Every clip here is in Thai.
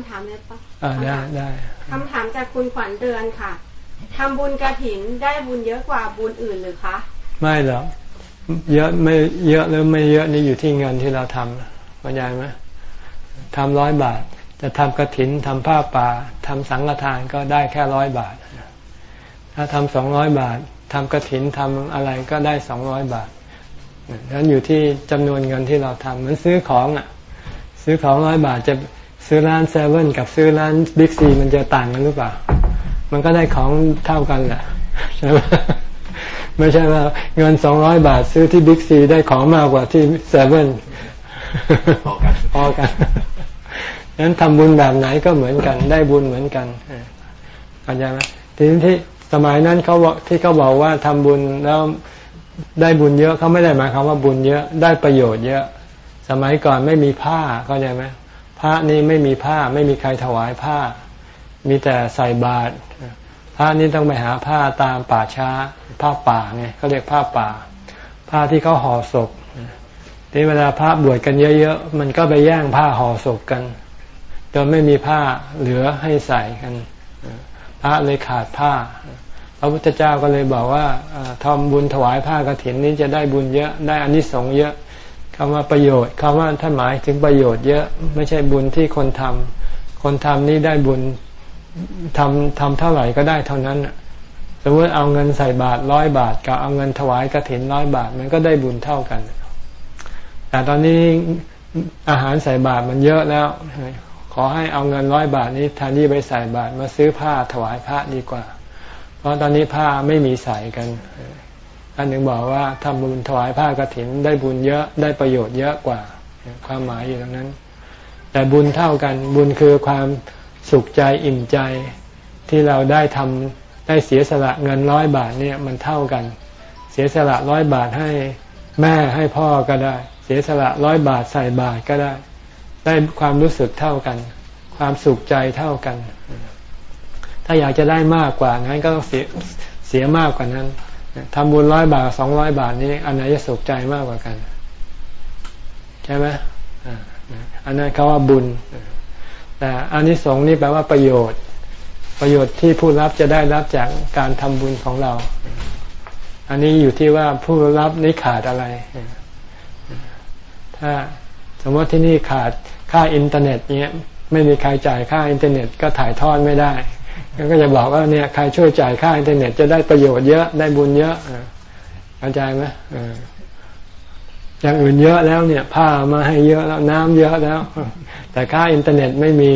ำถามเลยปะอ่าได้ได้คำถามจากคุณขวัญเดือนค่ะทำบุญกระถินได้บุญเยอะกว่าบุญอื่นหรือคะ ไม่หรอกเยอะไม่เยอะหรือไม่เยอะนี่อยู่ที่เงินที่เราทำเข้าใจไหมทำร้อยบาท จะทำกระถินทำผ้าป่าทำสังฆทานก็ได้แค่ร้อยบาท ถ้าทำสองร้อยบาททำกระถินทำอะไรก็ได้สองร้อยบาทนั้นอยู่ที่จำนวนเงินที่เราทำเหมือนซื้อของอะ ซื้อของร้อยบาทจะ ซื้อร้านเซเว่นกับซื้อร้านบิ๊กซีมันจะต่างกันหรือเปล่า มันก็ได้ของเท่ากันแหละใช่ไหมไม่ใช่ว่าเงินสองร้อยบาทซื้อที่บิ๊กซีได้ของมากกว่าที่เซเว่นพอกันพอกันนั้นทำบุญแบบไหนก็เหมือนกัน ได้บุญเหมือนกันเข้าใจไหมทีนี้ที่สมัยนั้นเขาบอกที่เขาบอกว่าทำบุญแล้วได้บุญเยอะเขาไม่ได้หมายความว่าบุญเยอะได้ประโยชน์เยอะ สมัยก่อนไม่มีผ้าเข้าใจไหม พระนี่ไม่มีผ้าไม่มีใครถวายผ้า มีแต่ใส่บาตรพระนี่ต้องไปหาผ้าตามป่าช้า ผ้าป่าไงเขาเรียกผ้าป่า ผ้าที่เขาห่อศพทีเวลาพระบวชกันเยอะๆมันก็ไปแย่งผ้าห่อศพกันจนไม่มีผ้าเหลือให้ใส่กัน พระเลยขาดผ้า พระพุทธเจ้าก็เลยบอกว่าทำบุญถวายผ้ากรถินนี้จะได้บุญเยอะได้อานิสงส์เยอะ คำว่าประโยชน์คำว่าท่านหมายถึงประโยชน์เยอะไม่ใช่บุญที่คนทำคนทำนี้ได้บุญทำทำเท่าไหร่ก็ได้เท่านั้นสมมติเอาเงินใส่บาทร้อยบาทกับเอาเงินถวายกระถินร้อยบาทมันก็ได้บุญเท่ากัน แต่ตอนนี้อาหารใส่บาทมันเยอะแล้ว ขอให้เอาเงินร้อยบาทนี้แทนที่ไปใส่บาทมาซื้อผ้าถวายพระดีกว่า เพราะตอนนี้ผ้าไม่มีใส่กัน ท่านหนึ่งบอกว่าทำบุญถวายผ้ากรถินได้บุญเยอะได้ประโยชน์เยอะกว่า ความหมายอยู่ตรงนั้น แต่บุญเท่ากันบุญคือความสุขใจอิ่มใจที่เราได้ทำได้เสียสละเงินร้อยบาทเนี่ยมันเท่ากัน เสียสละร้อยบาทให้แม่ให้พ่อก็ได้ เสียสละร้อยบาทใส่บาทก็ได้ ได้ความรู้สึกเท่ากัน ความสุขใจเท่ากัน ถ้าอยากจะได้มากกว่านั้นก็ต้องเสียเสียมากกว่านั้น ทำบุญร้อยบาทสองร้อยบาทนี้อันไหนจะสุขใจมากกว่ากัน ใช่ไหมอันนั้นเขาว่าบุญ แต่อานิสงส์นี่แปลว่าประโยชน์ ประโยชน์ที่ผู้รับจะได้รับจากการทำบุญของเรา อันนี้อยู่ที่ว่าผู้รับนี่ขาดอะไร ถ้าสมมติที่นี่ขาดค่าอินเทอร์เน็ตเนี้ยไม่มีใครจ่ายค่าอินเทอร์เน็ตก็ถ่ายทอดไม่ได้ ก็จะบอกว่าเนี่ยใครช่วยจ่ายค่าอินเทอร์เน็ตจะได้ประโยชน์เยอะได้บุญเยอะเข้าใจไหมอย่างอื่นเยอะแล้วเนี่ย ผ้ามาให้เยอะแล้วน้ำเยอะแล้ว แต่ค่าอินเทอร์เน็ตไม่มี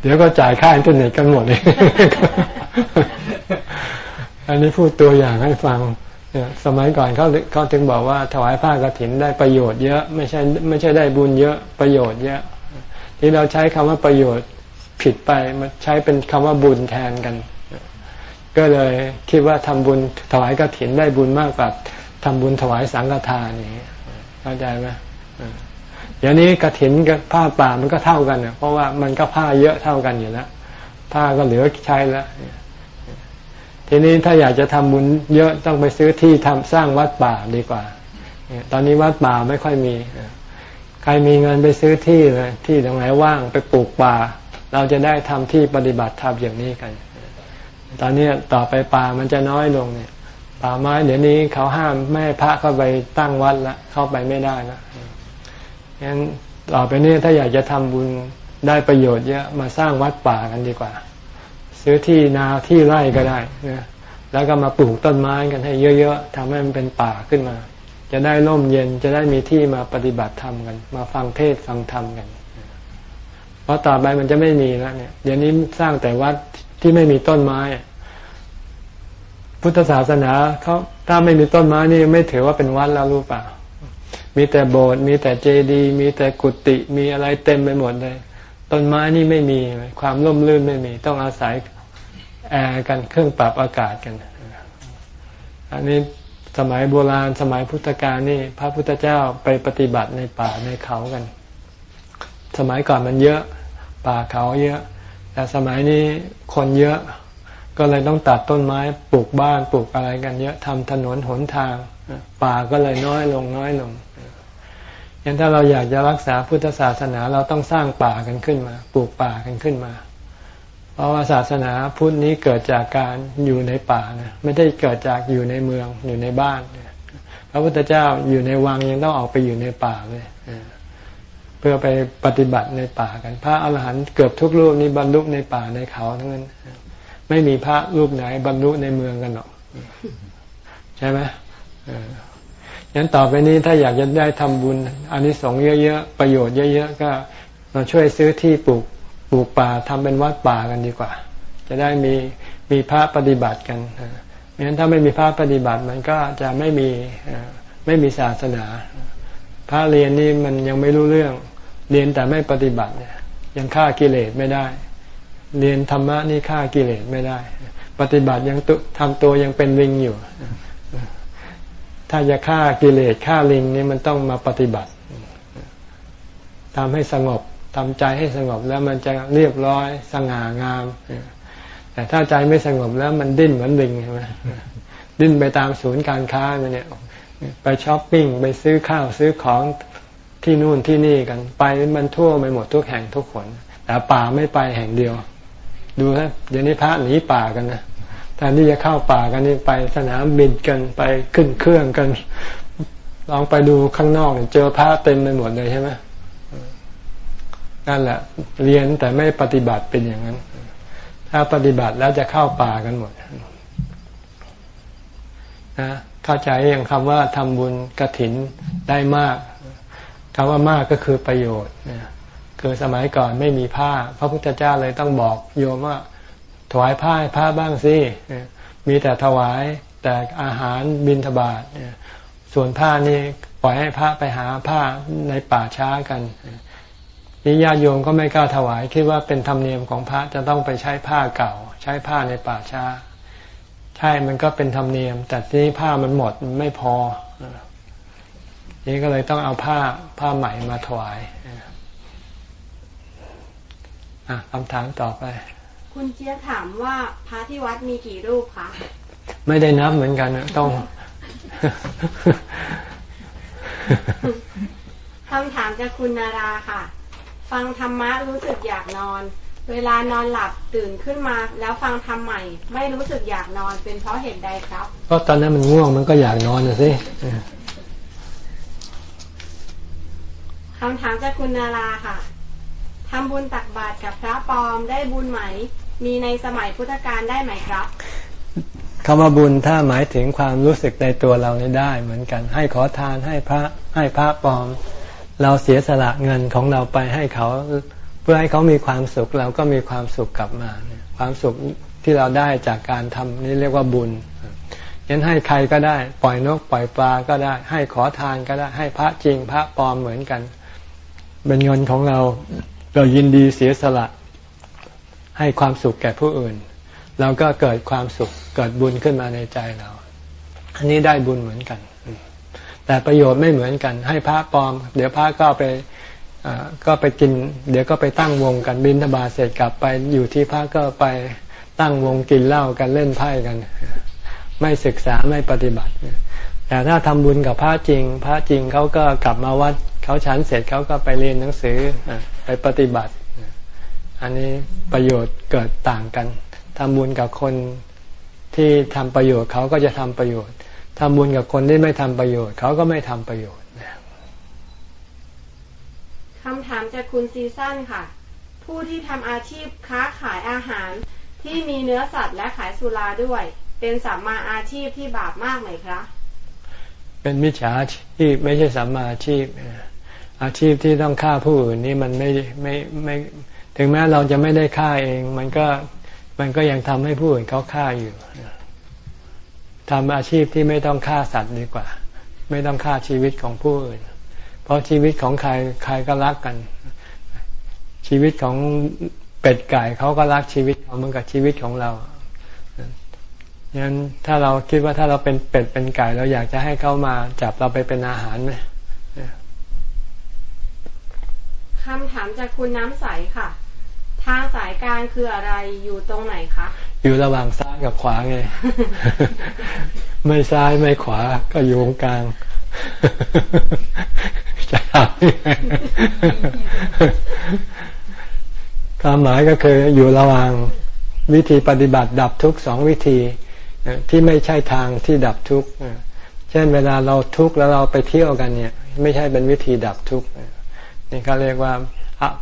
เดี๋ยวก็จ่ายค่าอินเทอร์เน็ตกันหมดเลยอันนี้พูดตัวอย่างให้ฟังสมัยก่อนเขาเขาถึงบอกว่าถวายผ้ากรถินได้ประโยชน์เยอะ ไม่ใช่ไม่ใช่ได้บุญเยอะประโยชน์เยอะ ที่เราใช้คำว่าประโยชน์ ผิดไปมาใช้เป็นคำว่าบุญแทนกัน ก็เลยคิดว่าทำบุญถวายกระถินได้บุญมากกว่าทำบุญถวายสังฆทานอย่างนี้เข้าใจไหมเดี๋ยวนี้กระถินกับผ้าป่ามันก็เท่ากันเนี่ยเพราะว่ามันก็ผ้าเยอะเท่ากันอยู่แล้วผ้าก็เหลือใช้แล้วทีนี้ถ้าอยากจะทำบุญเยอะต้องไปซื้อที่ทำสร้างวัดป่าดีกว่าตอนนี้วัดป่าไม่ค่อยมี ใครมีเงินไปซื้อที่เลยที่ตรงไหนว่างไปปลูกป่า เราจะได้ทำที่ปฏิบัติธรรมอย่างนี้กัน ตอนนี้ต่อไปป่ามันจะน้อยลงเนี่ย ป่าไม้เดี๋ยวนี้เขาห้ามไม่ให้พระเข้าไปตั้งวัดละเข้าไปไม่ได้ละงั้นต่อไปนี้ถ้าอยากจะทำบุญได้ประโยชน์เยอะมาสร้างวัดป่ากันดีกว่า ซื้อที่นาที่ไร่ก็ได้นะแล้วก็มาปลูกต้นไม้กันให้เยอะๆทำให้มันเป็นป่าขึ้นมา จะได้ร่มเย็นจะได้มีที่มาปฏิบัติธรรมกัน มาฟังเทศฟังธรรมกัน ราะต่อไปมันจะไม่มีแล้วเนี่ย เดี๋ยวนี้สร้างแต่วัดที่ไม่มีต้นไม้ พุทธศาสนาเขาถ้าไม่มีต้นไม้นี่ไม่ถือว่าเป็นวัดแล้วรู้เปล่า มีแต่โบสถ์มีแต่เจดีย์มีแต่กุฏิมีอะไรเต็มไปหมดเลย ต้นไม้นี่ไม่มีความร่มรื่นไม่มี ต้องอาศัยแอร์กันเครื่องปรับอากาศกัน อันนี้สมัยโบราณสมัยพุทธกาลนี่ พระพุทธเจ้าไปปฏิบัติในป่าในเขากัน สมัยก่อนมันเยอะ ป่าเขาเยอะ แต่สมัยนี้คนเยอะ ก็เลยต้องตัดต้นไม้ปลูกบ้านปลูกอะไรกันเยอะทำถนนหนทาง ป่าก็เลยน้อยลงน้อยลงย่างถ้าเราอยากจะรักษาพุทธศาสนาเราต้องสร้างป่ากันขึ้นมา ปลูกป่ากันขึ้นมา เพราะว่าศาสนาพุทธนี้เกิดจากการอยู่ในป่านะไม่ได้เกิดจากอยู่ในเมืองอยู่ในบ้านพระพุทธเจ้าอยู่ในวังยังต้องออกไปอยู่ในป่าเลย เพื่อไปปฏิบัติในป่ากัน พระอาหารหันต์เกือบทุกรูปนี้บรรลุในป่าในเขาทั้งนั้น ไม่มีพระรูปไหนบรรลุในเมืองกันหรอก ใช่ไหมงั้นต่อไปนี้ถ้าอยากจะได้ทำบุญอันนี้สงเยอะๆ ประโยชน์เยอะๆ ก็มาช่วยซื้อที่ปลูกปลูกป่าทำเป็นวัดป่ากันดีกว่า จะได้มีมีพระปฏิบัติกันงั้นถ้าไม่มีพระปฏิบัติมันก็จะไม่มีไม่มีศาสนา พระเรียนนี่มันยังไม่รู้เรื่อง เรียนแต่ไม่ปฏิบัติเนี่ยยังฆ่ากิเลสไม่ได้ เรียนธรรมะนี่ฆ่ากิเลสไม่ได้ ปฏิบัติยังทำตัวยังเป็นลิงอยู่ ถ้าจะฆ่ากิเลสฆ่าลิงนี่มันต้องมาปฏิบัติทำให้สงบทำใจให้สงบแล้วมันจะเรียบร้อยสง่างาม แต่ถ้าใจไม่สงบแล้วมันดิ้นเหมือนลิงใช่ไหมดิ้นไปตามศูนย์การค้าเนี่ย ไปช้อปปิ้งไปซื้อข้าวซื้อของ ที่นู่นที่นี่กัน ไปมันทั่วไปหมดทุกแห่งทุกคนแต่ป่าไม่ไปแห่งเดียว ดูฮะเดี๋ยวนี้พระหนีป่ากันนะแทนที่จะเข้าป่ากันนี่ไปสนามบินกันไปขึ้นเครื่องกัน ลองไปดูข้างนอกเจอพระเต็มไปหมดเลยใช่ไหมนั่นแหละ เรียนแต่ไม่ปฏิบัติเป็นอย่างนั้น ถ้าปฏิบัติแล้วจะเข้าป่ากันหมดนะเข้าใจอย่างคำว่าทำบุญกระถินได้มาก คำว่ามากก็คือประโยชน์คือสมัยก่อนไม่มีผ้า พระพุทธเจ้าเลยต้องบอกโยมว่า ถวายผ้าให้พระบ้างสิมีแต่ถวายแต่อาหารบิณฑบาตส่วนผ้านี่ปล่อยให้พระไปหาผ้าในป่าช้ากันนี่ญาติโยมก็ไม่กล้าถวายคิดว่าเป็นธรรมเนียมของพระจะต้องไปใช้ผ้าเก่า ใช้ผ้าในป่าช้า ใช่มันก็เป็นธรรมเนียม แต่ทีนี้ผ้ามันหมดมันไม่พอ นี่ก็เลยต้องเอาผ้าผ้าใหม่มาถวายคำถามต่อไป คุณเจี๊ยบถามว่าพระที่วัดมีกี่รูปคะ ไม่ได้นับเหมือนกันนะต้องคำถามจากคุณนาราค่ะ ฟังธรรมะรู้สึกอยากนอน เวลานอนหลับตื่นขึ้นมา แล้วฟังธรรมใหม่ ไม่รู้สึกอยากนอนเป็นเพราะเหตุใดครับ ก็ตอนนั้นมันง่วงมันก็อยากนอนนะสิ คำถามจากคุณนาราค่ะทำบุญตักบาตรกับพระปลอมได้บุญไหม มีในสมัยพุทธกาลได้ไหมครับคำว่าบุญถ้าหมายถึงความรู้สึกในตัวเราได้เหมือนกัน ให้ขอทานให้พระให้พระปลอม เราเสียสละเงินของเราไปให้เขา เพื่อให้เขามีความสุขเราก็มีความสุขกลับมา ความสุขที่เราได้จากการทำนี่เรียกว่าบุญยันให้ใครก็ได้ ปล่อยนกปล่อยปลาก็ได้ ให้ขอทานก็ได้ ให้พระจริงพระปลอมเหมือนกัน เป็นเงินของเรา เรายินดีเสียสละ ให้ความสุขแก่ผู้อื่น เราก็เกิดความสุขเกิดบุญขึ้นมาในใจเรา อันนี้ได้บุญเหมือนกัน แต่ประโยชน์ไม่เหมือนกัน ให้พระปลอม เดี๋ยวพระก็ไปก็ไปกิน เดี๋ยวก็ไปตั้งวงกันบินทบาเสร็จกลับไปอยู่ที่พระก็ไปตั้งวงกินเหล้ากันเล่นไพ่กัน ไม่ศึกษาไม่ปฏิบัติ แต่ถ้าทำบุญกับพระจริง พระจริงเขาก็กลับมาวัดเขาฉันเสร็จเขาก็ไปเรียนหนังสือไปปฏิบัติ อันนี้ประโยชน์เกิดต่างกันทำบุญกับคนที่ทำประโยชน์เขาก็จะทำประโยชน์ทำบุญกับคนที่ไม่ทำประโยชน์เขาก็ไม่ทำประโยชน์คำถามจากคุณซีซั่นค่ะ ผู้ที่ทำอาชีพค้าขายอาหารที่มีเนื้อสัตว์และขายสุราด้วย เป็นสัมมาอาชีพที่บาปมากไหมครับ เป็นมิจฉาชีพไม่ใช่สัมมาอาชีพ อาชีพที่ต้องฆ่าผู้อื่นนี่มันไม่ไม่ไม่ถึงแม้เราจะไม่ได้ฆ่าเอง มันก็มันก็ยังทำให้ผู้อื่นเขาฆ่าอยู่ทำอาชีพที่ไม่ต้องฆ่าสัตว์ดีกว่า ไม่ต้องฆ่าชีวิตของผู้อื่น เพราะชีวิตของใครใครก็รักกัน ชีวิตของเป็ดไก่เขาก็รักชีวิตเขาเหมือนกับชีวิตของเรา งั้นถ้าเราคิดว่าถ้าเราเป็นเป็ดเป็นไก่เราอยากจะให้เขามาจับเราไปเป็นอาหารไหมคำถามจากคุณน้ำใสค่ะ ทางสายกลางคืออะไรอยู่ตรงไหนคะ อยู่ระหว่างซ้ายกับขวาไง ไม่ซ้ายไม่ขวาก็อยู่ตรงกลางใจะทำความหมายก็คืออยู่ระหว่างวิธีปฏิบัติดับทุกสองวิธี ที่ไม่ใช่ทางที่ดับทุกข์เช่นเวลาเราทุกข์แล้วเราไปเที่ยวกันเนี่ย ไม่ใช่เป็นวิธีดับทุกข์นี่เขาเรียกว่า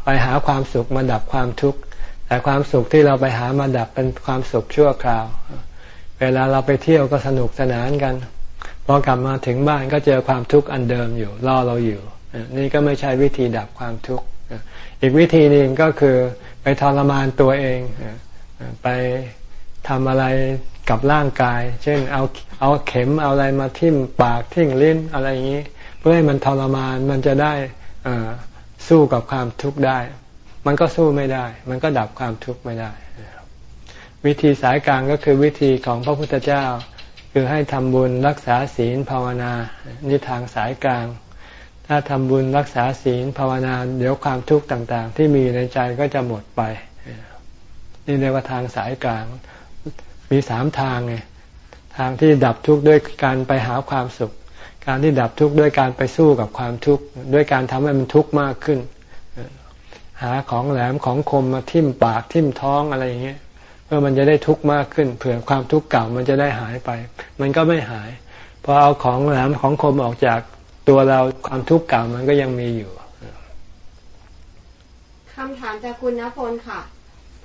ไปหาความสุขมาดับความทุกข์ แต่ความสุขที่เราไปหามาดับเป็นความสุขชั่วคราว เวลาเราไปเที่ยวก็สนุกสนานกันพอกลับมาถึงบ้านก็เจอความทุกข์อันเดิมอยู่รอเราอยู่นี่ก็ไม่ใช่วิธีดับความทุกข์อีกวิธีหนึ่งก็คือไปทรมานตัวเองไป ทำอะไรกับร่างกาย เช่นเอาเอาเข็มเอาอะไรมาทิ่มปากทิ่งลิ้นอะไรอย่างนี้ เพื่อให้มันทรมานมันจะได้สู้กับความทุกข์ได้ มันก็สู้ไม่ได้ มันก็ดับความทุกข์ไม่ได้ วิธีสายกลางก็คือวิธีของพระพุทธเจ้า คือให้ทำบุญรักษาศีลภาวนานี่ทางสายกลาง ถ้าทำบุญรักษาศีลภาวนา เดี๋ยวความทุกข์ต่าง ๆ ที่มีในใจก็จะหมดไป นี่เรียกว่าทางสายกลาง มีสามทางไงทางที่ดับทุกข์ด้วยการไปหาความสุข การที่ดับทุกข์ด้วยการไปสู้กับความทุกข์ด้วยการทำให้มันทุกข์มากขึ้น หาของแหลมของคมมาทิ่มปากทิ่มท้องอะไรอย่างเงี้ยเพื่อมันจะได้ทุกข์มากขึ้นเผื่อความทุกข์เก่ามันจะได้หายไป มันก็ไม่หายพอเอาของแหลมของคมออกจากตัวเราความทุกข์เก่ามันก็ยังมีอยู่คำถามจากคุณณพลค่ะ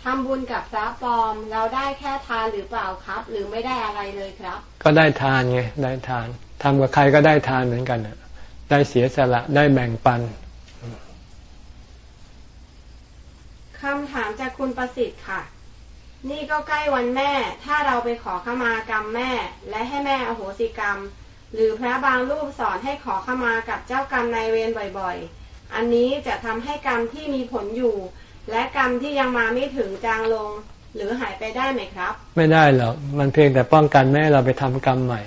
ทำบุญกับพระปลอม เราได้แค่ทานหรือเปล่าครับ หรือไม่ได้อะไรเลยครับ ก็ได้ทานไงได้ทานทำกับใครก็ได้ทานเหมือนกันได้เสียสละได้แบ่งปันคำถามจากคุณประสิทธิ์ค่ะ นี่ก็ใกล้วันแม่ ถ้าเราไปขอขมากรรมแม่ และให้แม่อโหสิกรรม หรือพระบางรูปสอนให้ขอขมากับเจ้ากรรมนายเวรบ่อยๆ อันนี้จะทำให้กรรมที่มีผลอยู่ และกรรมที่ยังมาไม่ถึงจางลง หรือหายไปได้ไหมครับ ไม่ได้หรอกมันเพียงแต่ป้องกันแม่เราไปทำกรรมใหม่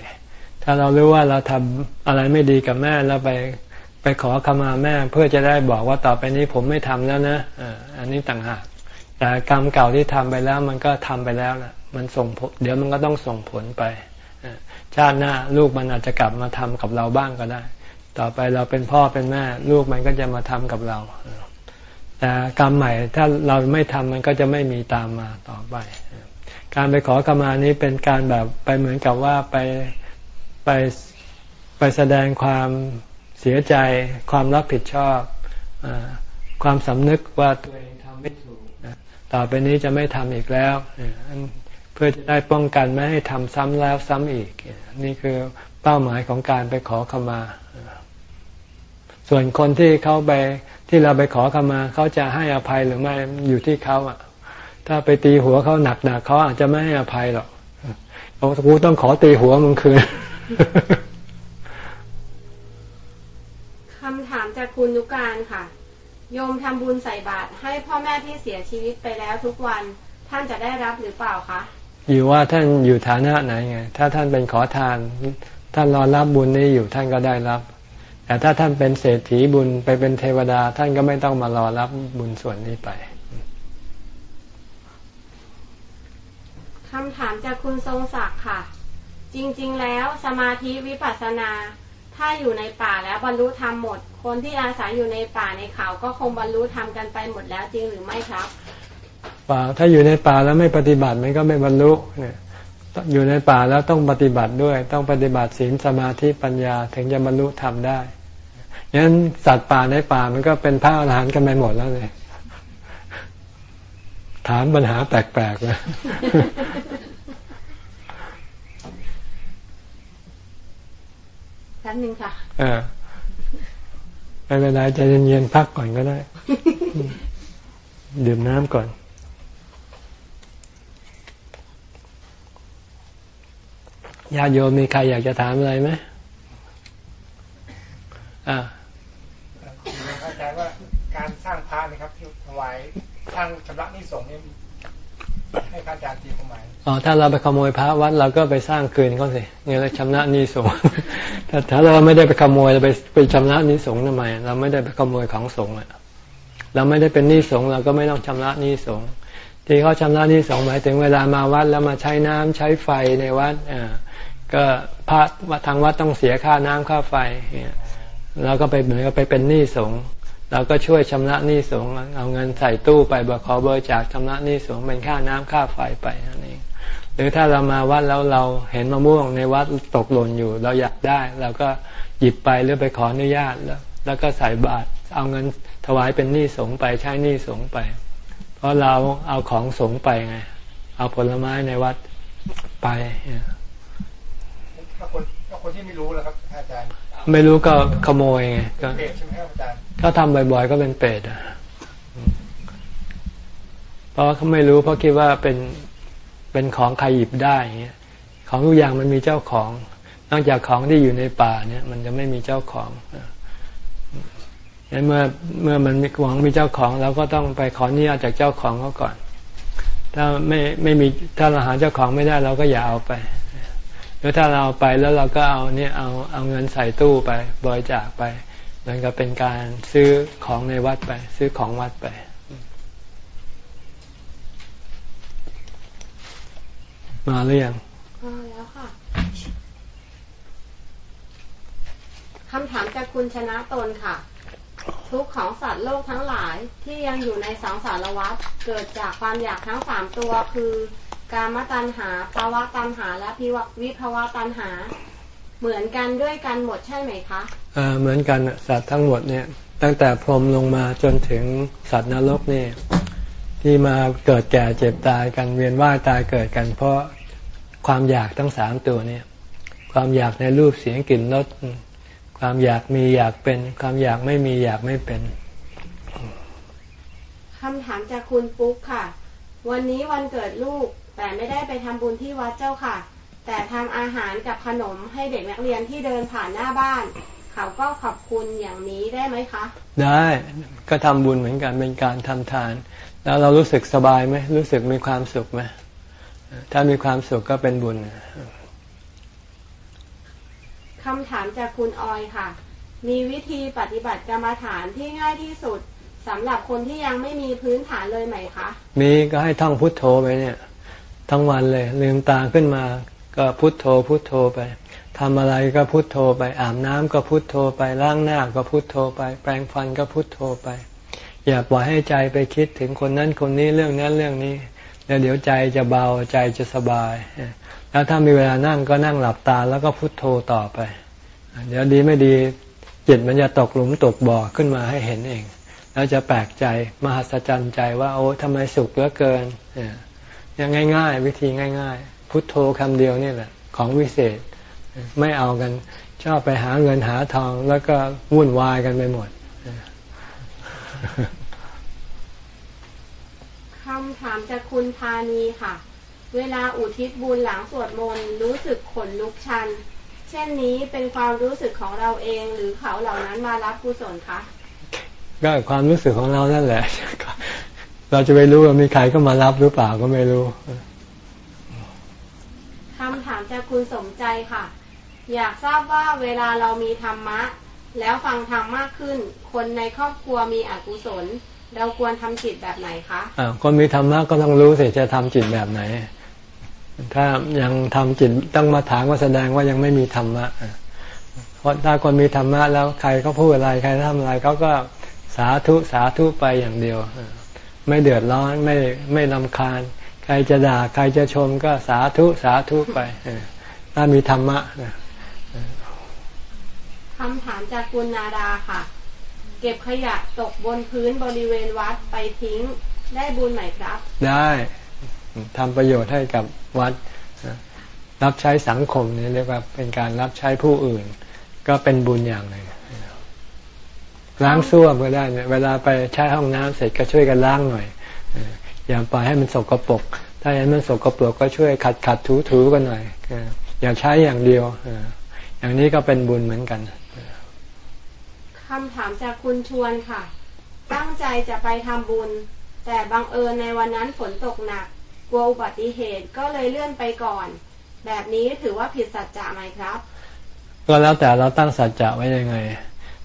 ถ้าเรารู้ว่าเราทำอะไรไม่ดีกับแม่แล้วไปไปขอขมาแม่เพื่อจะได้บอกว่าต่อไปนี้ผมไม่ทำแล้วนะอันนี้ต่างหากแต่กรรมเก่าที่ทำไปแล้วมันก็ทำไปแล้วนะมันส่งเดี๋ยวมันก็ต้องส่งผลไปชาติหน้าลูกมันอาจจะกลับมาทำกับเราบ้างก็ได้ ต่อไปเราเป็นพ่อเป็นแม่ ลูกมันก็จะมาทำกับเรา แต่กรรมใหม่ถ้าเราไม่ทำมันก็จะไม่มีตามมาต่อไป การไปขอกรรมานี้เป็นการแบบไปเหมือนกับว่าไปไปไปแสดงความเสียใจ ความรับผิดชอบอความสำนึกว่าตัวเองทำไม่ถูกต่อไปนี้จะไม่ทำอีกแล้วเพื่อจะได้ป้องกันไม่ให้ทำซ้ำแล้วซ้ำอีก นี่คือเป้าหมายของการไปขอขมา ส่วนคนที่เขาไป ที่เราไปขอขมาเขาจะให้อภัยหรือไม่อยู่ที่เขาอะ ถ้าไปตีหัวเขาหนักหนักเขาอาจจะไม่ให้อภัยหรอกเรากูต้องขอตีหัวมึงคืนคำถามจากคุณนุการค่ะ โยมทำบุญใส่บาตรให้พ่อแม่ที่เสียชีวิตไปแล้วทุกวันท่านจะได้รับหรือเปล่าคะอยู่ว่าท่านอยู่ฐานะไหนไง ถ้าท่านเป็นขอทาน ท่านรอรับบุญนี้อยู่ท่านก็ได้รับ แต่ถ้าท่านเป็นเศรษฐีบุญไปเป็นเทวดา ท่านก็ไม่ต้องมารอรับบุญส่วนนี้ไปคำถามจากคุณทรงศักดิ์ค่ะ จริง ๆ แล้วสมาธิวิปัสสนา ถ้าอยู่ในป่าแล้วบรรลุธรรมหมด คนที่อาศัยอยู่ในป่าในเขาก็คงบรรลุธรรมกันไปหมดแล้วจริงหรือไม่ครับป่าถ้าอยู่ในป่าแล้วไม่ปฏิบัติมันก็ไม่บรรลุเนี่ยอยู่ในป่าแล้วต้องปฏิบัติด้วย ต้องปฏิบัติศีลสมาธิปัญญาถึงจะบรรลุธรรมได้ งั้นสัตว์ป่าในป่ามันก็เป็นพระอรหันต์กันไปหมดแล้วเลยถามปัญหาแปลกๆเลยชั้นหนึ่งค่ะเออไม่เป็นไรใจเย็นๆพักก่อนก็ได้ ดื่มน้ำก่อน ญาติโยมมีใครอยากจะถามอะไรไหมอ่าเข้าใจว่าการสร้างพระนะครับที่ ถวายสร้างชำระนิสงเนี่ยให้พระอาจารย์ตีความหมายอ๋อถ้าเราไปขโมยพระวัดเราก็ไปสร้างคืนเขาสิเนี่ยเราชำระนิสงแต่ถ้าเราไม่ได้ไปขโมยเราไปไปชำระนิสงทำไมเราไม่ได้ไปขโมยของสงฆ์เราไม่ได้เป็นนิสงเราก็ไม่ต้องชำระนิสงที่เขาชำระนิสงหมายถึงเวลามาวัดแล้วมาใช้น้ำใช้ไฟในวัดอ่าก็พระทางวัดต้องเสียค่าน้ำค่าไฟแล้วก็ไปเหมือนกับไปเป็นหนี้สงฆ์ เราก็ช่วยชำระหนี้สงฆ์เอาเงินใส่ตู้ไปบขอเบอร์จากชำระหนี้สงฆ์เป็นค่าน้ำค่าไฟไปนั่นเองหรือถ้าเรามาวัดแล้วเราเห็นมะม่วงในวัดตกหล่นอยู่ เราอยากได้เราก็หยิบไปหรือไปขออนุญาตแล้ว แล้วก็ใส่บาตรเอาเงินถวายเป็นหนี้สงไปใช้หนี้สงไป เพราะเราเอาของสงไปไง เอาผลไม้ในวัดไปถ้าคนถ้าคนที่ไม่รู้แล้วครับอาจารย์ ไม่รู้ก็ขโมยไงก็เปรตใช่ไหมครับอาจารย์ ถ้าทำบ่อยๆ ก็เป็นเปรตอะเพราะเขาไม่รู้เพราะคิดว่าเป็นเป็นของใครหยิบได้เงี้ย ของทุกอย่างมันมีเจ้าของ นอกจากของที่อยู่ในป่าเนี่ย มันจะไม่มีเจ้าของงั้นเมื่อเมื่อมันมีหวังมีเจ้าของเราก็ต้องไปขออนุญาตจากเจ้าของเขาก่อน ถ้าไม่ไม่มีถ้าเราหาเจ้าของไม่ได้เราก็อย่าเอาไปหรือถ้าเราเอาไปแล้วเราก็เอาเนี่ยเอาเอาเงินใส่ตู้ไปบริจาคไป มันก็เป็นการซื้อของในวัดไป ซื้อของวัดไป มาหรือยังมาแล้วค่ะคำถามจากคุณชนะตนค่ะ ทุกของสัตว์โลกทั้งหลายที่ยังอยู่ในสังสารวัฏเกิดจากความอยากทั้งสามตัวคือ การมตัณหาภาวะตัณหาและพิวิภาวะตัณหา เหมือนกันด้วยกันหมดใช่ไหมคะเออเหมือนกันสัตว์ทั้งหมดเนี่ย ตั้งแต่พรหมลงมาจนถึงสัตว์นรกนี่ที่มาเกิดแก่เจ็บตายกันเวียนว่ายตายเกิดกัน เพราะความอยากทั้งสามตัวเนี่ย ความอยากในรูปเสียงกลิ่นรสความอยากมีอยากเป็น ความอยากไม่มีอยากไม่เป็นคำถามจากคุณปุ๊กค่ะ วันนี้วันเกิดลูกแต่ไม่ได้ไปทำบุญที่วัดเจ้าค่ะ แต่ทำอาหารกับขนมให้เด็กนักเรียนที่เดินผ่านหน้าบ้าน เขาก็ขอบคุณอย่างนี้ได้ไหมคะ ได้ก็ทำบุญเหมือนกันเป็นการทำทาน แล้วเรารู้สึกสบายไหมรู้สึกมีความสุขไหมถ้ามีความสุขก็เป็นบุญคำถามจากคุณออยค่ะ มีวิธีปฏิบัติกรรมฐานที่ง่ายที่สุดสำหรับคนที่ยังไม่มีพื้นฐานเลยไหมคะ มีก็ให้ท่องพุทโธไปเนี่ย ทั้งวันเลย ลืมตาขึ้นมา ก็พุทโธพุทโธไปทำอะไรก็พุทโธไปอาบน้ำก็พุทโธไปล้างหน้าก็พุทโธไป แปรงฟันก็พุทโธไป อย่าปล่อยให้ใจไปคิดถึงคนนั้นคนนี้เรื่องนั้นเรื่องนี้ แล้วเดี๋ยวใจจะเบาใจจะสบาย แล้วถ้ามีเวลานั่งก็นั่งหลับตาแล้วก็พุทโธต่อไป เดี๋ยวดีไม่ดีจิตมันจะตกหลุมตกบ่อขึ้นมาให้เห็นเอง แล้วจะแปลกใจมหัศจรรย์ใจว่าโอ้ทำไมสุขเหลือเกินยังง่าย ๆ วิธีง่าย ๆ พุทโธคำเดียวนี่แหละ ของวิเศษไม่เอากัน ชอบไปหาเงินหาทองแล้วก็วุ่นวายกันไปหมดคำถามจากคุณพานีค่ะ เวลาอุทิศบุญหลังสวดมนต์รู้สึกขนลุกชัน เช่นนี้เป็นความรู้สึกของเราเองหรือเขาเหล่านั้นมารับกุศลคะก็ความรู้สึกของเรานั่นแหละ เราจะไปรู้ว่ามีใครก็มารับหรือเปล่าก็ไม่รู้ คำถามจากคุณสมใจค่ะ อยากทราบว่าเวลาเรามีธรรมะ แล้วฟังธรรมมากขึ้น คนในครอบครัวมีอกุศล เราควรทำจิตแบบไหนคะอ่าคนมีธรรมะก็ต้องรู้สิจะทำจิตแบบไหน ถ้ายังทำจิตต้องมาถามว่าแสดงว่ายังไม่มีธรรมะเพราะถ้าคนมีธรรมะแล้วใครเขาพูดอะไรใครทำอะไรเขาก็สาธุสาธุไปอย่างเดียว ไม่เดือดร้อนไม่ไม่ลำคาญ ใครจะด่าใครจะชมก็สาธุสาธุไปถ้ามีธรรมะคำถามจากคุณนาดาค่ะ เก็บขยะตกบนพื้นบริเวณวัดไปทิ้งได้บุญไหมครับ ได้ทำประโยชน์ให้กับวัด รับใช้สังคมนี่เรียกว่าเป็นการรับใช้ผู้อื่น ก็เป็นบุญอย่างหนึ่งล้างส้วมก็ได้เนี่ยเวลาไปใช้ห้องน้ำเสร็จก็ช่วยกันล้างหน่อย อย่าปล่อยให้มันสกปรกถ้าเห็นมันสกปรกก็ช่วยขัดขัดถูถูกันหน่อยอย่าใช้อย่างเดียวอย่างนี้ก็เป็นบุญเหมือนกันคำถามจากคุณชวนค่ะ ตั้งใจจะไปทำบุญ แต่บังเอิญในวันนั้นฝนตกหนัก กลัวอุบัติเหตุก็เลยเลื่อนไปก่อน แบบนี้ถือว่าผิดสัจจะไหมครับ ก็แล้วแต่เราตั้งสัจจะไว้ยังไง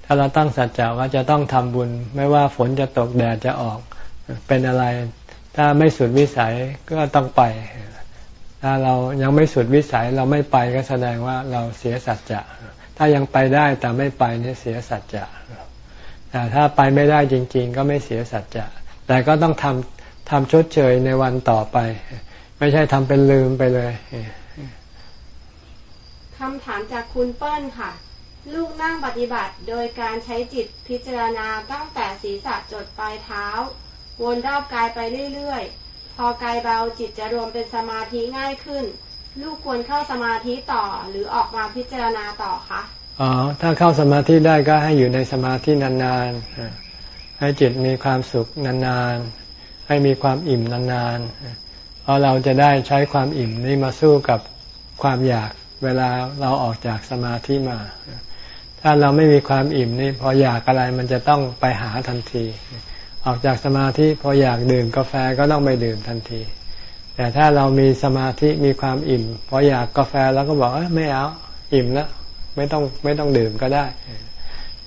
ถ้าเราตั้งสัจจะว่าจะต้องทำบุญ ไม่ว่าฝนจะตกแดดจะออก เป็นอะไร ถ้าไม่สุดวิสัยก็ต้องไป ถ้าเรายังไม่สุดวิสัยเราไม่ไปก็แสดงว่าเราเสียสัจจะ ถ้ายังไปได้แต่ไม่ไปเนี่ยเสียสัจจะแต่ถ้าไปไม่ได้จริง ๆ ก็ไม่เสียสัจจะ แต่ก็ต้องทำทำชดเชยในวันต่อไป ไม่ใช่ทำเป็นลืมไปเลยคำถามจากคุณเปิ้ลค่ะ ลูกนั่งปฏิบัติโดยการใช้จิตพิจารณาตั้งแต่ศีรษะจดปลายเท้า วนรอบกายไปเรื่อยๆ พอกายเบาจิตจะรวมเป็นสมาธิง่ายขึ้น ลูกควรเข้าสมาธิต่อหรือออกมาพิจารณาต่อคะอ๋อถ้าเข้าสมาธิได้ก็ให้อยู่ในสมาธินานๆ ให้จิตมีความสุขนานๆ ให้มีความอิ่มนานๆ เพราะเราจะได้ใช้ความอิ่มนี้มาสู้กับความอยากเวลาเราออกจากสมาธิมา ถ้าเราไม่มีความอิ่มนี่พออยากอะไรมันจะต้องไปหาทันที ออกจากสมาธิพออยากดื่มกาแฟก็ต้องไปดื่มทันที แต่ถ้าเรามีสมาธิมีความอิ่ม พออยากกาแฟแล้วก็บอกเอไม่เอาอิ่มแล้วไม่ต้องไม่ต้องดื่มก็ได้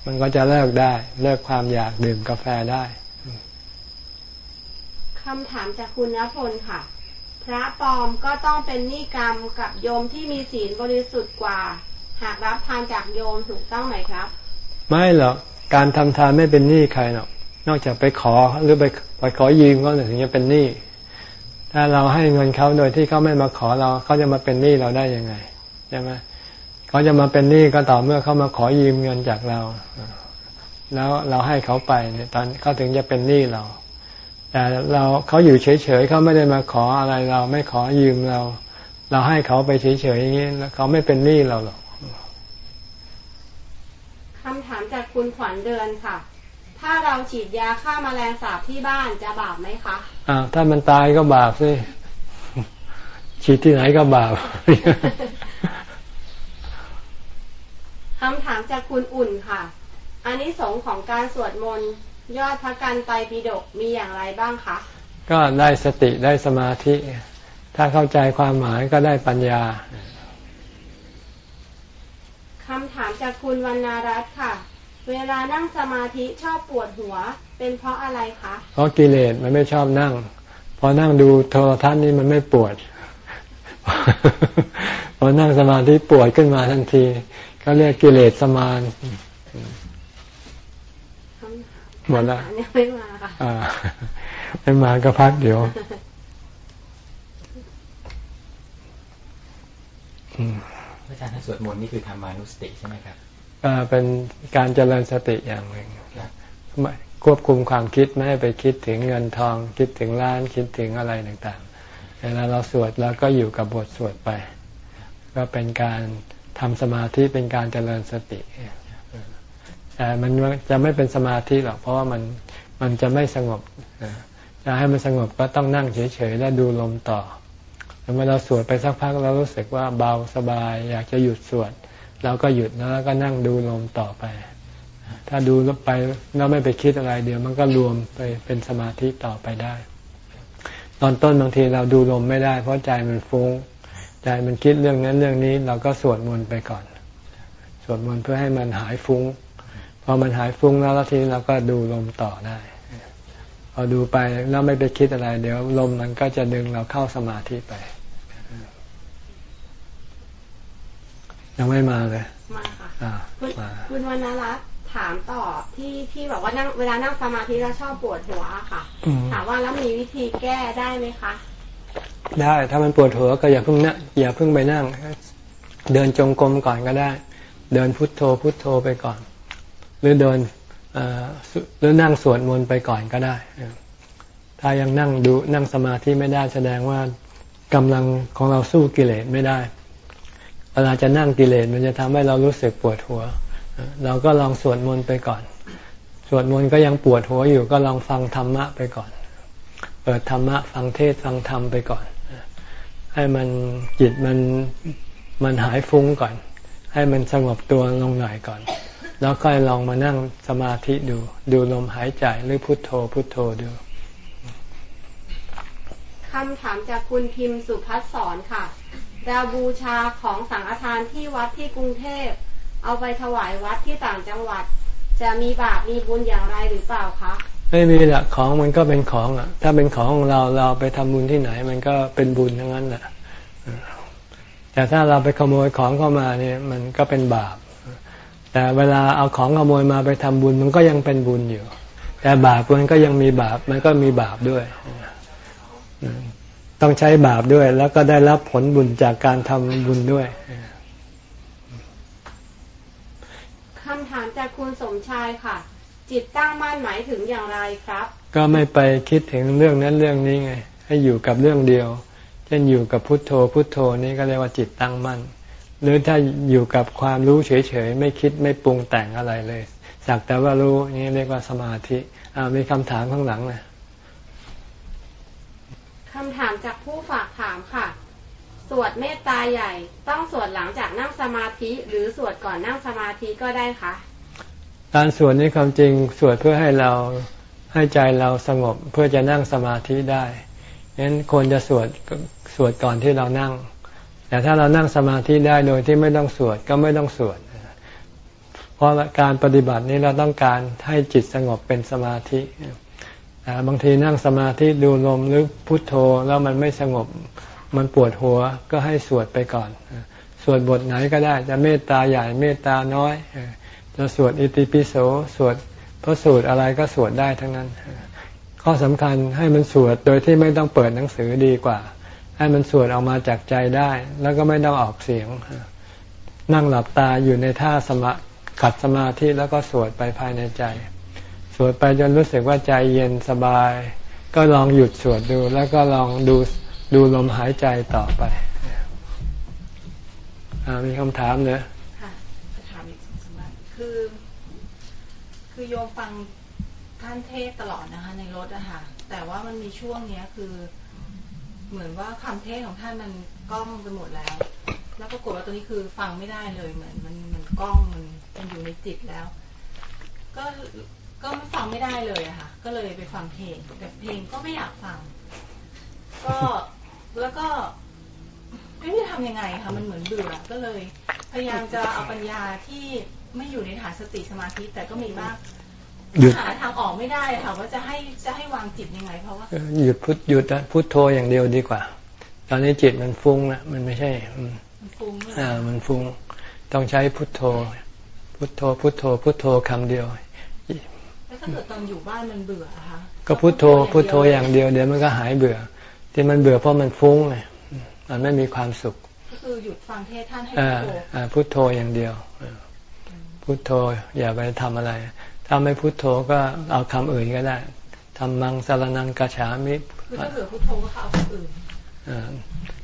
มันก็จะเลิกได้ เลิกความอยากดื่มกาแฟได้คำถามจากคุณณพลค่ะ พระปลอมก็ต้องเป็นนิกรรมกับโยมที่มีศีลบริสุทธิ์กว่า หากรับทานจากโยมถูกต้องไหมครับ ไม่หรอกการทำทานไม่เป็นหนี้ใครหรอก นอกจากไปขอหรือไปไปขอยืมก็ถึงจะเป็นหนี้ถ้าเราให้เงินเขาโดยที่เขาไม่มาขอเราเขาจะมาเป็นหนี้เราได้ยังไงใช่ไหมเขาจะมาเป็นหนี้ก็ต่อเมื่อเขามาขอยืมเงินจากเรา แล้วเราให้เขาไปเนี่ยตอนเขาถึงจะเป็นหนี้เรา แต่เราเขาอยู่เฉยๆเขาไม่ได้มาขออะไรเราไม่ขอยืมเรา เราให้เขาไปเฉยๆอย่างนี้เขาไม่เป็นหนี้เราหรอกคำถามจากคุณขวัญเดือนค่ะ ถ้าเราฉีดยาฆ่ามาแมลงสาบที่บ้านจะบาปไหมคะอ่าถ้ามันตายก็บาปสิฉีดที่ไหนก็บาปคำถามจากคุณอุ่นค่ะอันนี้สงของการสวดมนต์ยอดพระกันไตปิฎกมีอย่างไรบ้างคะ ก็ได้สติได้สมาธิ ถ้าเข้าใจความหมายก็ได้ปัญญาคำถามจากคุณวรรณรัตน์ค่ะ เวลานั่งสมาธิชอบปวดหัว เป็นเพราะอะไรคะเพราะกิเลสมันไม่ชอบนั่ง พอนั่งดูโทรทัศน์นี่มันไม่ปวด พอนั่งสมาธิปวดขึ้นมาทันทีเขาเรียกกิเลสสมานหมดแล้วยังไม่มาค่ะอ่าไม่มาก็พักเดี๋ยวอาจารย์ถ้าสวดมนต์นี่คือทำมานุสติใช่ไหมครับอ่า เป็นการเจริญสติอย่างหนึ่งควบคุมความคิดไม่ให้ไปคิดถึงเงินทอง คิดถึงล้านคิดถึงอะไรต่างๆเวลาเราสวดเราก็อยู่กับบทสวดไป ก็เป็นการทำสมาธิเป็นการเจริญสติแต่มันจะไม่เป็นสมาธิหรอกเพราะว่ามันมันจะไม่สงบจะให้มันสงบก็ต้องนั่งเฉยๆแล้วดูลมต่อเมื่อเราสวดไปสักพักเรารู้สึกว่าเบาสบาย อยากจะหยุดสวด เราก็หยุดแล้วก็นั่งดูลมต่อไป ถ้าดูไปแล้วไม่ไปคิดอะไร เดี๋ยวมันก็รวมไปเป็นสมาธิต่อไปได้ ตอนต้นบางทีเราดูลมไม่ได้ เพราะใจมันฟุง้ง ใจมันคิดเรื่องนั้นเรื่องนี้ เราก็สวดมนต์ไปก่อน สวดมนต์เพื่อให้มันหายฟุง้ง พอมันหายฟุ้งแล้วทีนี้เราก็ดูลมต่อได้พอดูไปแล้วไม่ไปคิดอะไร เดี๋ยวลมมันก็จะดึงเราเข้าสมาธิไป ยังไม่มาเลย มาค่ะคุณคุณวรรณรัตน์ถามต่อที่ที่บอกว่านั่งเวลานั่งสมาธิแล้วชอบปวดหัวค่ะ ถามว่าแล้วมีวิธีแก้ได้ไหมคะ ได้ถ้ามันปวดหัวก็อย่าเพิ่งนั่งอย่าเพิ่งไปนั่ง เดินจงกรมก่อนก็ได้ เดินพุทโธพุทโธไปก่อน หรือเดินหรือนั่งสวดมนต์ไปก่อนก็ได้ ถ้ายังนั่งดูนั่งสมาธิไม่ได้แสดงว่ากำลังของเราสู้กิเลสไม่ได้ เวลาจะนั่งกิเลสมันจะทำให้เรารู้สึกปวดหัว เราก็ลองสวดมนต์ไปก่อน สวดมนต์ก็ยังปวดหัวอยู่ก็ลองฟังธรรมะไปก่อน เปิดธรรมะฟังเทศฟังธรรมไปก่อน ให้มันจิตมันมันหายฟุ้งก่อน ให้มันสงบตัวลงหน่อยก่อน แล้วค่อยลองมานั่งสมาธิดู ดูลมหายใจหรือพุทโธ พุทโธดูคำถามจากคุณพิมพ์สุพัฒสอนค่ะ เราบูชาของสังฆทานที่วัดที่กรุงเทพ เอาไปถวายวัดที่ต่างจังหวัด จะมีบาปมีบุญอย่างไรหรือเปล่าคะ ไม่มีแหละของมันก็เป็นของอะ ถ้าเป็นของของเราเราไปทำบุญที่ไหน มันก็เป็นบุญทั้งนั้นแหละแต่ถ้าเราไปขโมยของเข้ามาเนี่ยมันก็เป็นบาป แต่เวลาเอาของขโมยมาไปทำบุญมันก็ยังเป็นบุญอยู่ แต่บาปมันก็ยังมีบาปมันก็มีบาปด้วย ต้องใช้บาปด้วย แล้วก็ได้รับผลบุญจากการทำบุญด้วยคำถามจากคุณสมชายค่ะ จิตตั้งมั่นหมายถึงอย่างไรครับ ก็ไม่ไปคิดถึงเรื่องนั้นเรื่องนี้ไง ให้อยู่กับเรื่องเดียว เช่นอยู่กับพุทโธ พุทโธนี่ก็เรียกว่าจิตตั้งมั่น หรือถ้าอยู่กับความรู้เฉยๆ ไม่คิดไม่ปรุงแต่งอะไรเลย สักแต่ว่ารู้นี่เรียกว่าสมาธิอ่ามีคำถามข้างหลังนะ คำถามจากผู้ฝากถามค่ะ สวดเมตตาใหญ่ ต้องสวดหลังจากนั่งสมาธิหรือสวดก่อนนั่งสมาธิก็ได้คะการสวดนี้ความจริงสวดเพื่อให้เราให้ใจเราสงบเพื่อจะนั่งสมาธิได้งั้นควรจะสวดสวดก่อนที่เรานั่ง แต่ถ้าเรานั่งสมาธิได้โดยที่ไม่ต้องสวดก็ไม่ต้องสวด เพราะการปฏิบัตินี้เราต้องการให้จิตสงบเป็นสมาธิ บางทีนั่งสมาธิดูลมหรือพุทโธแล้วมันไม่สงบมันปวดหัวก็ให้สวดไปก่อน สวดบทไหนก็ได้จะเมตตาใหญ่เมตตาน้อย จะสวดอิติปิโสสวดพระสูตรอะไรก็สวดได้ทั้งนั้น ข้อสำคัญให้มันสวดโดยที่ไม่ต้องเปิดหนังสือดีกว่า ให้มันสวดออกมาจากใจได้ แล้วก็ไม่ต้องออกเสียง นั่งหลับตาอยู่ในท่าสมาขัดสมาธิแล้วก็สวดไปภายในใจ สวดไปจนรู้สึกว่าใจเย็นสบาย ก็ลองหยุดสวดดู แล้วก็ลองดูดูลมหายใจต่อไปอมีคำถามเนอะค่ะถามอีกสมัคือ คือโยมฟังท่านเทศตลอดนะคะ ในรถอะค่ะ แต่ว่ามันมีช่วงเนี้ยคือ เหมือนว่าคำเทศของท่านมันกล้องไปหมดแล้ว แล้วปรากฏว่าตัวนี้คือฟังไม่ได้เลยเหมือนมันมันกล้องมันมันอยู่ในจิตแล้ว ก็ ก็ไม่ฟังไม่ได้เลยอะค่ะ ก็เลยไปฟังเพลงแต่เพลงก็ไม่อยากฟัง ก็แล้วก็ไม่รู้จะทำยังไงค่ะ มันเหมือนเบื่อ ก็เลย พยายามจะเอาปัญญาที่ไม่อยู่ในฐานสติสมาธิแต่ก็มีมากหยุดหาทางออกไม่ได้ค่ะว่าจะให้จะให้วางจิตยังไง เพราะว่าหยุดพุทหยุดพุทโธอย่างเดียวดีกว่า ตอนนี้จิตมันฟุ้งนะมันไม่ใช่มันฟุ้งอ่า มันฟุ้งต้องใช้พุทโธ พุทโธพุทโธพุทโธคำเดียวแล้ว ถ้าเกิดตอนอยู่บ้านมันเบื่อคะก็พุทโธพุทโธอย่างเดียวเดี๋ยวมันก็หายเบื่อ ที่มันเบื่อเพราะมันฟุ้งไงมันไม่มีความสุข ก็คือหยุดฟังเทศท่านให้พุทโธพุทโธอย่างเดียวพุทโธอย่าไปทำอะไร ถ้าไม่พุโทโธก็เอาคำอื่นก็ได้ทำมังสารนังกระฉามิคือถ้าเกิดพุโทโธก็เอาคำอื่น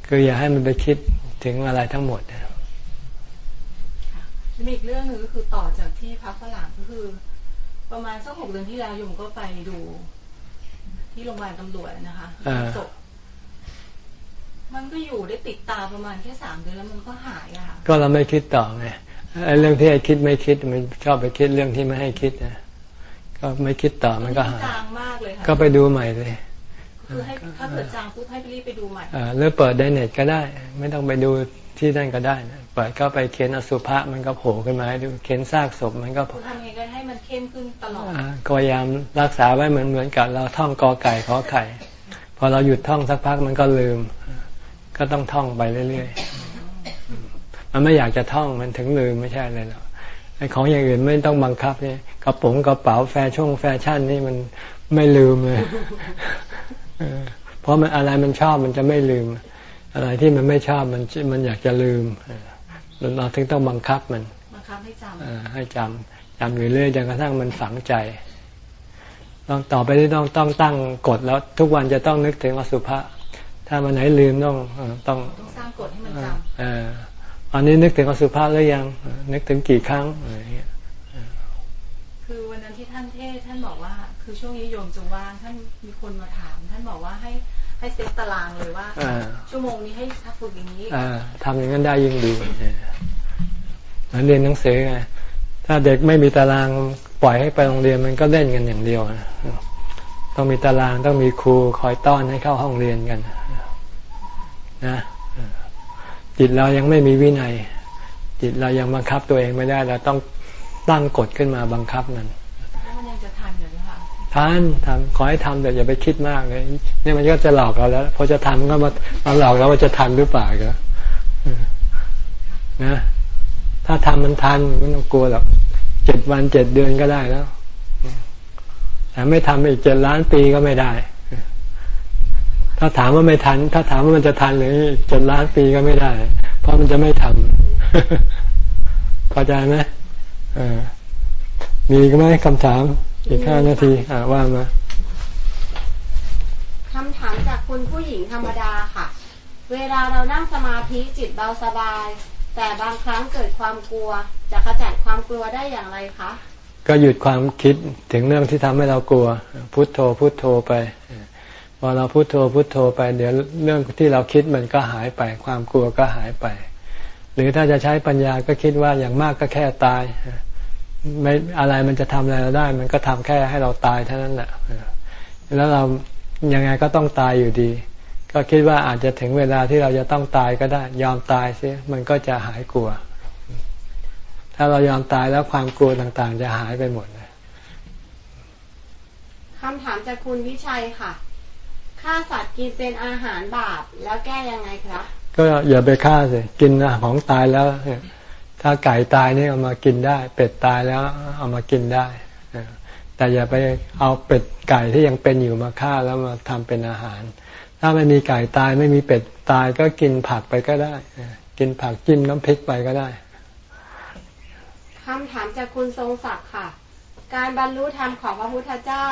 คืออย่าให้มันไปคิดถึงอะไรทั้งหมดมีอีกเรื่องหนึ่งก็คือต่อจากที่พักฝรั่งก็คือ ประมาณสักหกเดือนที่แล้วยมก็ไปดู ที่โรงพยาบาลตำรวจนะคะจบมันก็อยู่ได้ติดตาประมาณแค่สามเดือนแล้วมันก็หายอะค่ะก็เราไม่คิดต่อไงไอ้เรื่องที่ให้คิดไม่คิดมันชอบไปคิดเรื่องที่ไม่ให้คิดนะก็ไม่คิดต่อมันก็หายจางมากเลยค่ะก็ไปดูใหม่เลยคือให้ถ้าเกิดจางปุ๊บให้ไปรีบไปดูใหม่อ่าหรือเปิดไดเน็ตก็ได้ ไม่ต้องไปดูที่นั่นก็ได้นะเปิดก็ไปเขียนอสุภะมันก็โผล่ขึ้นมาให้ดูเขียนซากศพมันก็ทำยังไงก็ให้มัน เข้มขึ้นตลอดก็พยายามรักษาไว้เหมือนเหมือนกับเราท่องกอไก่ขอไข่ พอเราหยุดท่องสักพักมันก็ลืม ก็ต้องท่องไปเรื่อยๆ มันไม่อยากจะท่องมันถึงลืมไม่ใช่เลยหรอกไอ้ของอย่างอื่นไม่ต้องบังคับเนี่ยกระป๋องกระเป๋าแฟชั่นแฟชั่นนี่มันไม่ลืมเลยเพราะมันอะไรมันชอบมันจะไม่ลืม อะไรที่มันไม่ชอบมันมันอยากจะลืมเราถึงต้องบังคับมันบังคับให้จำให้จำ จำอยู่เรื่อยจนกระทั่งมันฝังใจ ต้องต่อไปที่ต้องต้องตั้งกฎแล้วทุกวันจะต้องนึกถึงอสุภะถ้ามันไหนลืมต้องต้องสร้างกฎให้มันจำอันนี้นึกถึงอสุภะหรือยัง นึกถึงกี่ครั้งอะไรเงี้ยคือวันนั้นที่ท่านเทศท่านบอกว่า คือช่วงนี้โยมจะว่างท่านมีคนมาถาม ท่านบอกว่าให้ให้เซตตารางเลยว่าชั่วโมงนี้ให้ฝึกอย่างนี้ทำอย่างนั้นได้ยิ่งดีเรียนหนังสือไง ถ้าเด็กไม่มีตารางปล่อยให้ไปโรงเรียนมันก็เล่นกันอย่างเดียวต้องมีตารางต้องมีครูคอยต้อนให้เข้าห้องเรียนกันนะจิตเรายังไม่มีวินัย จิตเรายังบังคับตัวเองไม่ได้ เราต้องตั้งกฎขึ้นมาบังคับมันมันยังจะทันอยู่ไหมคะทันทำขอให้ทำแต่อย่าไปคิดมากเลยเนี่ยมันก็จะหลอกเราแล้วพอจะทำก็มามาหลอกเราว่าจะทันหรือเปล่าก็นะ ถ้าทำมันทันไม่ต้องกลัวหรอกเจ็ดวันเจ็ดเดือนก็ได้แล้ว แต่ไม่ทำอีกเจ็ดล้านปีก็ไม่ได้ ถ้าถามว่าไม่ทัน ถ้าถามว่ามันจะทันหรือเจ็ดล้านปีก็ไม่ได้ เพราะมันจะไม่ทำเข้าใจไหมมีก็ไหมคำถาม อีกห้านาที อ่าว่ามาคำถามจากคุณผู้หญิงธรรมดาค่ะ เวลาเรานั่งสมาธิจิตเบาสบาย แต่บางครั้งเกิดความกลัว จะขจัดความกลัวได้อย่างไรคะ ก็หยุดความคิดถึงเรื่องที่ทำให้เรากลัว พุโทโธพุโทโธไปพอเราพุโทโธพุโทโธไป เดี๋ยวเรื่องที่เราคิดมันก็หายไป ความกลัวก็หายไป หรือถ้าจะใช้ปัญญาก็คิดว่าอย่างมากก็แค่ตายไม่อะไรมันจะทำอะไรเราได้ มันก็ทำแค่ให้เราตายเท่านั้นแหละแล้วเรายังไงก็ต้องตายอยู่ดี ก็คิดว่าอาจจะถึงเวลาที่เราจะต้องตายก็ได้ ยอมตายซิมันก็จะหายกลัว ถ้าเรายอมตายแล้วความกลัวต่างๆ จะหายไปหมดเลยคำถามจากคุณวิชัยค่ะฆ่าสัตว์กินเป็นอาหารบาปแล้วแก้ยังไงครับก็อย่าไปฆ่าสิกินของตายแล้วถ้าไก่ตายนี่เอามากินได้ เป็ดตายแล้วเอามากินได้แต่อย่าไปเอาเป็ดไก่ที่ยังเป็นอยู่มาฆ่าแล้วมาทำเป็นอาหาร ถ้าไม่มีไก่ตายไม่มีเป็ดตายก็กินผักไปก็ได้ กินผักจิ้มน้ำพริกไปก็ได้คำถามจากคุณทรงศักดิ์ค่ะ การบรรลุธรรมของพระพุทธเจ้า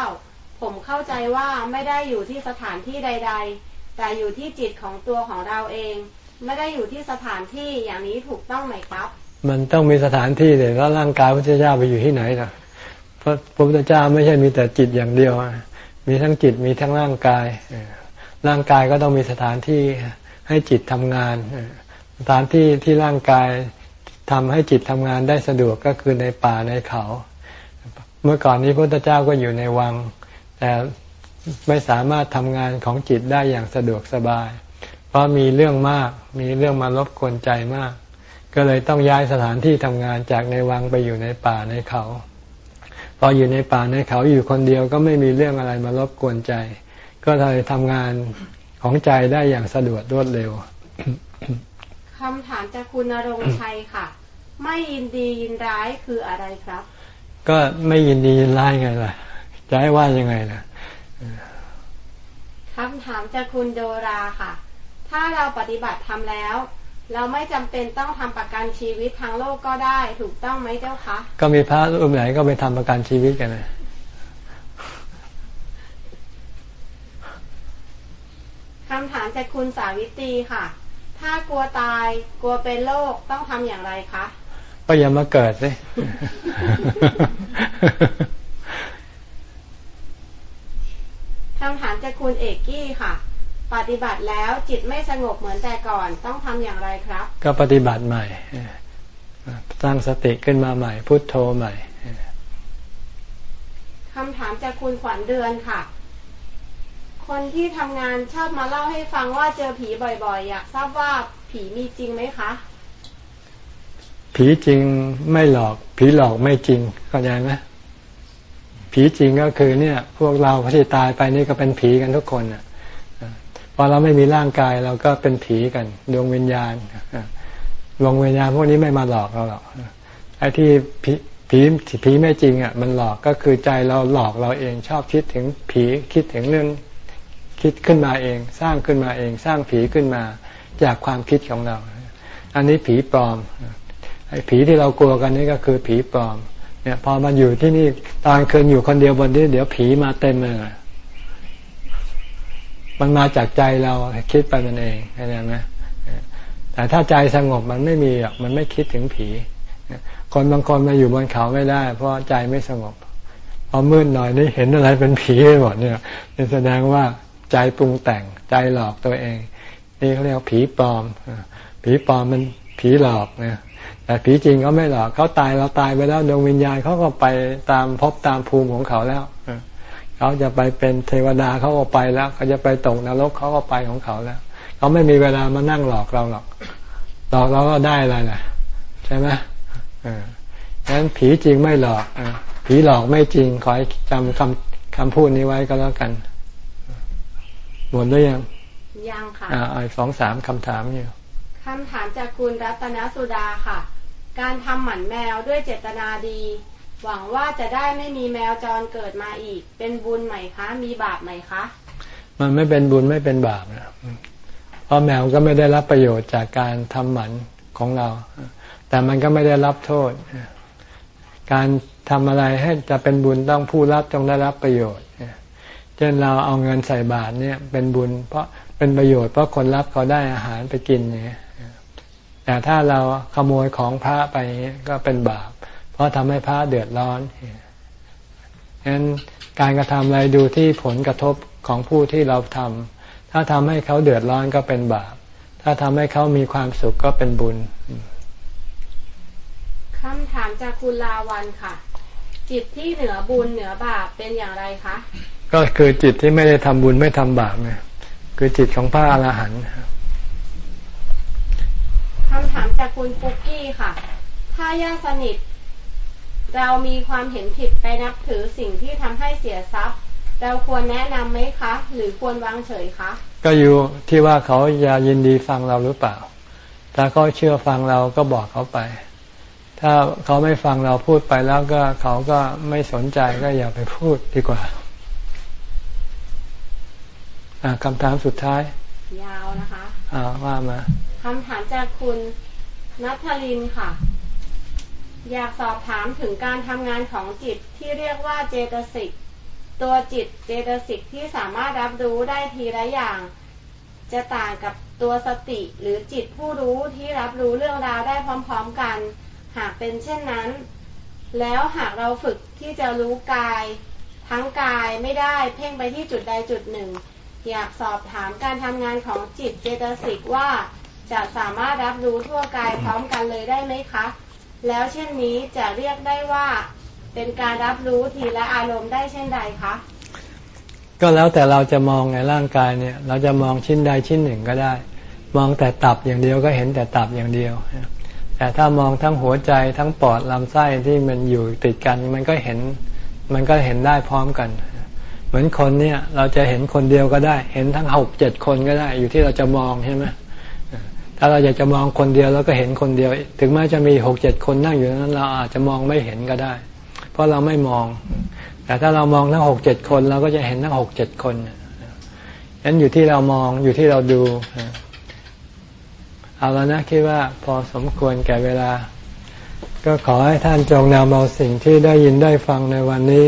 ผมเข้าใจว่าไม่ได้อยู่ที่สถานที่ใด ๆ แต่อยู่ที่จิตของตัวของเราเอง ไม่ได้อยู่ที่สถานที่อย่างนี้ถูกต้องไหมครับ มันต้องมีสถานที่เลยแล้วร่างกายพระพุทธเจ้าไปอยู่ที่ไหนล่ะพระพุทธเจ้าไม่ใช่มีแต่จิตอย่างเดียว มีทั้งจิตมีทั้งร่างกาย ร่างกายก็ต้องมีสถานที่ให้จิตทำงาน สถานที่ที่ร่างกายทำให้จิตทำงานได้สะดวกก็คือในป่าในเขา เมื่อก่อนนี้พระพุทธเจ้าก็อยู่ในวัง แต่ไม่สามารถทำงานของจิตได้อย่างสะดวกสบาย เพราะมีเรื่องมากมีเรื่องมารบกวนใจมาก ก็เลยต้องย้ายสถานที่ทำงานจากในวังไปอยู่ในป่าในเขา พออยู่ในป่าในเขาอยู่คนเดียวก็ไม่มีเรื่องอะไรมารบกวนใจ ก็เลยทำงานของใจได้อย่างสะดวกรวดเร็วคำถามจากคุณนรงชัยค่ะ ไม่ยินดียินร้ายคืออะไรครับ ก็ไม่ยินดียินร้ายไงล่ะจะให้ว่ายังไงล่ะคำถามจากคุณโดราค่ะ ถ้าเราปฏิบัติทำแล้ว เราไม่จำเป็นต้องทำประกันชีวิตทางโลกก็ได้ ถูกต้องไหมเจ้าคะ ก็มีพระรูปไหนก็ไปทำประกันชีวิตกันเล คำถามจากคุณสาวิตรีค่ะ ถ้ากลัวตายกลัวเป็นโรคต้องทำอย่างไรคะ ก็อย่ามาเกิดสิคำถามจากคุณเอกกี้ค่ะ ปฏิบัติแล้วจิตไม่สงบเหมือนแต่ก่อนต้องทำอย่างไรครับ ก็ปฏิบัติใหม่ตั้งสติขึ้นมาใหม่พุทโธใหม่คำถามจากคุณขวัญเดือนค่ะ คนที่ทำงานชอบมาเล่าให้ฟังว่าเจอผีบ่อยๆ อยากทราบว่าผีมีจริงไหมคะ ผีจริงไม่หลอก ผีหลอกไม่จริงเข้าใจไหมผีจริงก็คือเนี่ย พวกเราที่ตายไปนี่ก็เป็นผีกันทุกคนอะพอเราไม่มีร่างกายเราก็เป็นผีกัน ดวงวิญญาณดวงวิญญาณพวกนี้ไม่มาหลอกเราหรอกไอ้ที่ผีผีผีไม่จริงอะ มันหลอกก็คือใจเราหลอกเราเองชอบคิดถึงผีคิดถึงเรื่อง คิดขึ้นมาเอง สร้างขึ้นมาเอง สร้างผีขึ้นมาจากความคิดของเรา อันนี้ผีปลอมไอ้ผีที่เรากลัวกันนี่ก็คือผีปลอม เนี่ย พอมาอยู่ที่นี่ตอนคืนอยู่คนเดียวบนนี้เดี๋ยวผีมาเต็มเลยมันมาจากใจเราคิดไปมันเองเข้าใจไหมแต่ถ้าใจสงบมันไม่มีอะมันไม่คิดถึงผี คนบางคนมาอยู่บนเขาไม่ได้ เพราะใจไม่สงบพอมืดหน่อยนี่เห็นอะไรเป็นผีไปหมดเนี่ยแสดงว่า ใจปรุงแต่งใจหลอกตัวเอง นี่เขาเรียกผีปลอม ผีปลอมมันผีหลอกนี่ยแต่ผีจริงเขาไม่หลอกเขาตายเราตายไปแล้วดวงวิญญาณเขาก็ไปตามพบตามภูมิของเขาแล้วเขาจะไปเป็นเทวดาเขาก็ไปแล้วเขาจะไปตกนรกเขาก็ไปของเขาแล้วเขาไม่มีเวลามานั่งหลอกเราหรอกหลอกเราก็ได้อะไรล่ะใช่ไหมเออดังนั้นผีจริงไม่หลอกอผีหลอกไม่จริงขอให้จำคำคำพูดนี้ไว้ก็แล้วกัน หมดหรือยัง ยังค่ะอ่าสองสามคำถามอยู่คำถามจากคุณรัตนสุดาค่ะ การทำหมันแมวด้วยเจตนาดี หวังว่าจะได้ไม่มีแมวจรเกิดมาอีก เป็นบุญไหมคะ มีบาปไหมคะ มันไม่เป็นบุญไม่เป็นบาปนะเพราะแมวก็ไม่ได้รับประโยชน์จากการทำหมันของเรา แต่มันก็ไม่ได้รับโทษ การทำอะไรให้จะเป็นบุญต้องผู้รับต้องได้รับประโยชน์เช่นเราเอาเงินใส่บาตรเนี่ยเป็นบุญ เพราะเป็นประโยชน์เพราะคนรับเขาได้อาหารไปกินเนี่ยแต่ถ้าเราขโมยของพระไปก็เป็นบาป เพราะทำให้พระเดือดร้อนฉะนั้นการกระทำอะไรดูที่ผลกระทบของผู้ที่เราทำถ้าทำให้เขาเดือดร้อนก็เป็นบาป ถ้าทำให้เขามีความสุขก็เป็นบุญคำถามจากคุณลาวันค่ะ จิตที่เหนือบุญเหนือบาปเป็นอย่างไรคะ ก็คือจิตที่ไม่ได้ทำบุญไม่ทำบาปไงคือจิตของพระอรหันต์คำถามจากคุณปุ๊กกี้ค่ะ ถ้าญาติสนิท เรามีความเห็นผิดไปนับถือสิ่งที่ทำให้เสียทรัพย์ เราควรแนะนำไหมคะ หรือควรวางเฉยคะ ก็อยู่ที่ว่าเขาจะยินดีฟังเราหรือเปล่า ถ้าเขาเชื่อฟังเราก็บอกเขาไป ถ้าเขาไม่ฟังเราพูดไปแล้วก็เขาก็ไม่สนใจก็อย่าไปพูดดีกว่า คำถามสุดท้าย ยาวนะคะอ่าว่ามาคำถามจากคุณนัทลินค่ะ อยากสอบถามถึงการทำงานของจิตที่เรียกว่าเจตสิก ตัวจิตเจตสิกที่สามารถรับรู้ได้ทีละอย่าง จะต่างกับตัวสติหรือจิตผู้รู้ที่รับรู้เรื่องราวได้พร้อม ๆกัน หากเป็นเช่นนั้น แล้วหากเราฝึกที่จะรู้กาย ทั้งกายไม่ได้เพ่งไปที่จุดใดจุดหนึ่ง อยากสอบถามการทำงานของจิตเจตสิกว่า จะสามารถรับรู้ทั่วกายพร้อมกันเลยได้ไหมคะ แล้วเช่นนี้จะเรียกได้ว่า เป็นการรับรู้ทีละอารมณ์ได้เช่นใดคะ ก็แล้วแต่เราจะมองในร่างกายเนี่ย เราจะมองชิ้นใดชิ้นหนึ่งก็ได้ มองแต่ตับอย่างเดียวก็เห็นแต่ตับอย่างเดียว แต่ถ้ามองทั้งหัวใจทั้งปอดลำไส้ที่มันอยู่ติดกันมันก็เห็น มันก็เห็นได้พร้อมกันเหมือนคนเนี่ย เราจะเห็นคนเดียวก็ได้ เห็นทั้งหกเจ็ดคนก็ได้ อยู่ที่เราจะมองใช่ไหมถ้าเราอยากจะมองคนเดียวแล้วก็เห็นคนเดียว ถึงแม้จะมีหกเจ็ดคนนั่งอยู่นั้นเราอาจจะมองไม่เห็นก็ได้ เพราะเราไม่มอง แต่ถ้าเรามองทั้งหกเจ็ดคนเราก็จะเห็นทั้งหกเจ็ดคนนั้นอยู่ที่เรามองอยู่ที่เราดูเอาแล้วนะคิดว่าพอสมควรแก่เวลา ก็ขอให้ท่านจงนำเอาสิ่งที่ได้ยินได้ฟังในวันนี้